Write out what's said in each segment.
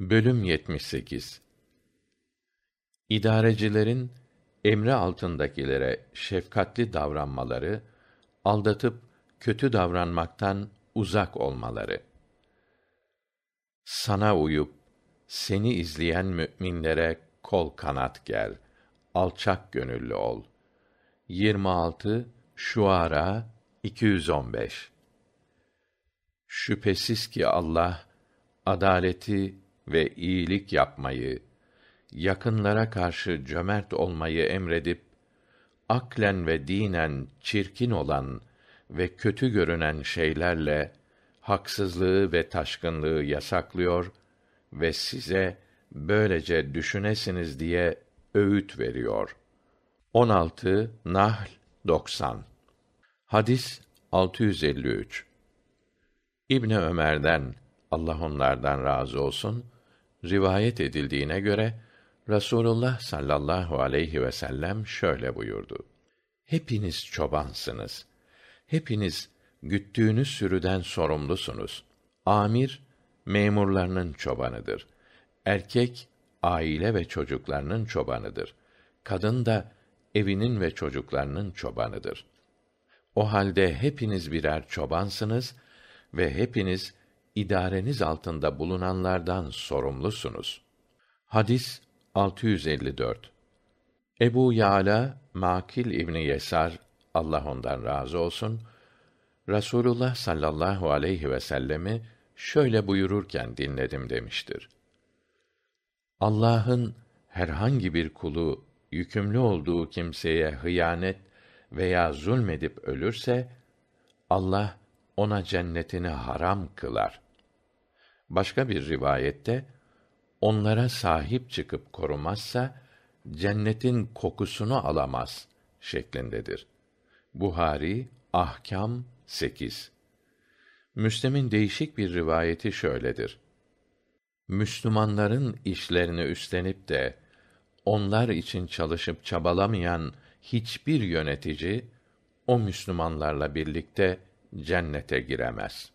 Bölüm 78 İdarecilerin emri altındakilere şefkatli davranmaları, aldatıp kötü davranmaktan uzak olmaları. Sana uyup seni izleyen müminlere kol kanat ger, alçak gönüllü ol. 26 Şuara 215 Şüphesiz ki Allah adaleti ve iyilik yapmayı, yakınlara karşı cömert olmayı emredip aklen ve dinen çirkin olan ve kötü görünen şeylerle haksızlığı ve taşkınlığı yasaklıyor ve size böylece düşünesiniz diye öğüt veriyor. 16 Nahl 90 Hadis 653 İbni Ömer'den Allah onlardan razı olsun rivayet edildiğine göre Rasulullah sallallahu aleyhi ve sellem şöyle buyurdu. Hepiniz çobansınız. Hepiniz güttüğünüz sürüden sorumlusunuz. Amir memurlarının çobanıdır. Erkek aile ve çocuklarının çobanıdır. Kadın da evinin ve çocuklarının çobanıdır. O halde hepiniz birer çobansınız ve hepiniz idareniz altında bulunanlardan sorumlusunuz. Hadis 654. Ebu Yala Makil İbni Yesar Allah ondan razı olsun Rasulullah sallallahu aleyhi ve sellemi şöyle buyururken dinledim demiştir. Allah'ın herhangi bir kulu yükümlü olduğu kimseye hıyanet veya zulmedip ölürse Allah ona cennetini haram kılar. Başka bir rivayette onlara sahip çıkıp korumazsa cennetin kokusunu alamaz şeklindedir. Buhari Ahkam 8. Müslim'in değişik bir rivayeti şöyledir. Müslümanların işlerini üstlenip de onlar için çalışıp çabalamayan hiçbir yönetici o Müslümanlarla birlikte cennete giremez.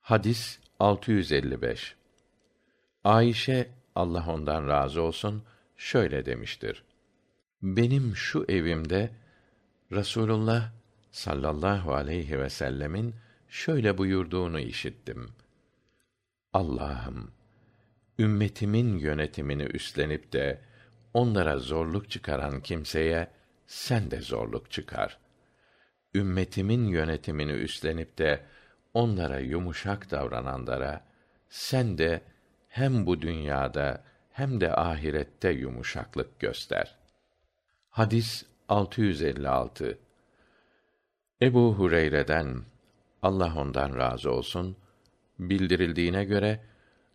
Hadis 655. Ayşe Allah ondan razı olsun şöyle demiştir. Benim şu evimde Rasulullah sallallahu aleyhi ve sellemin şöyle buyurduğunu işittim. Allah'ım ümmetimin yönetimini üstlenip de onlara zorluk çıkaran kimseye sen de zorluk çıkar. Ümmetimin yönetimini üstlenip de onlara yumuşak davrananlara sen de hem bu dünyada hem de ahirette yumuşaklık göster. Hadis 656 Ebu Hureyre'den Allah ondan razı olsun bildirildiğine göre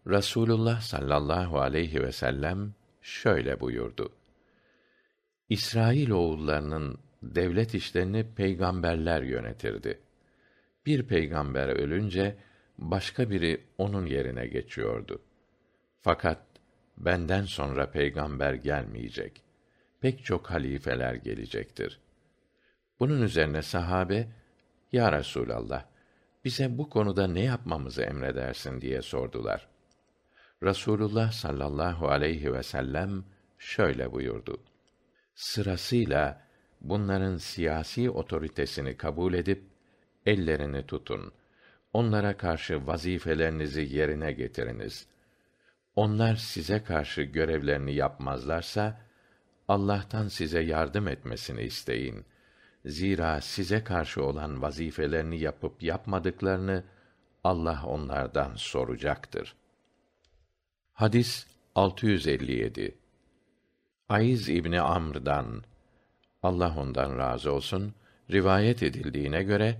Rasulullah sallallahu aleyhi ve sellem şöyle buyurdu. İsrail oğullarının devlet işlerini peygamberler yönetirdi. Bir peygamber ölünce başka biri onun yerine geçiyordu. Fakat benden sonra peygamber gelmeyecek. Pek çok halifeler gelecektir. Bunun üzerine sahabe, Ya Resûlallah, bize bu konuda ne yapmamızı emredersin diye sordular. Rasulullah sallallahu aleyhi ve sellem şöyle buyurdu. Sırasıyla bunların siyasi otoritesini kabul edip ellerini tutun. Onlara karşı vazifelerinizi yerine getiriniz. Onlar size karşı görevlerini yapmazlarsa Allah'tan size yardım etmesini isteyin. Zira size karşı olan vazifelerini yapıp yapmadıklarını Allah onlardan soracaktır. Hadis 657 Ayz İbni Amr'dan Allah ondan razı olsun rivayet edildiğine göre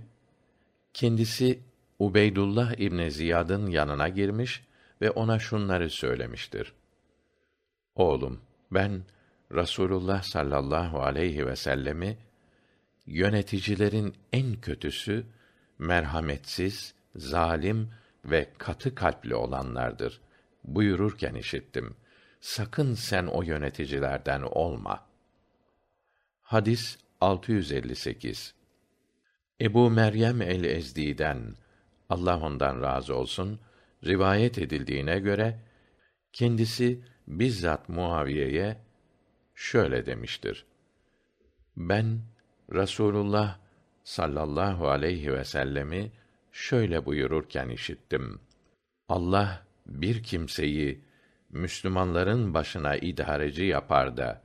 kendisi Ubeydullah İbni Ziyad'ın yanına girmiş ve ona şunları söylemiştir. Oğlum, ben Rasulullah sallallahu aleyhi ve sellemi yöneticilerin en kötüsü merhametsiz, zalim ve katı kalpli olanlardır buyururken işittim. Sakın sen o yöneticilerden olma. Hadis 658 Ebu Meryem el-Ezdi'den Allah ondan razı olsun rivayet edildiğine göre Kendisi bizzat Muaviye'ye şöyle demiştir. Ben Rasulullah sallallahu aleyhi ve sellemi şöyle buyururken işittim. Allah bir kimseyi Müslümanların başına idareci yapar da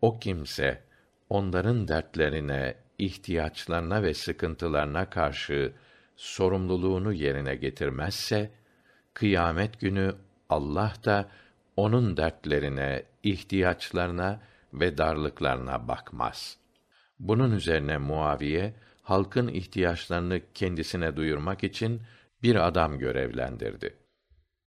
o kimse onların dertlerine, ihtiyaçlarına ve sıkıntılarına karşı sorumluluğunu yerine getirmezse kıyamet günü Allah da onun dertlerine, ihtiyaçlarına ve darlıklarına bakmaz. Bunun üzerine Muaviye halkın ihtiyaçlarını kendisine duyurmak için bir adam görevlendirdi.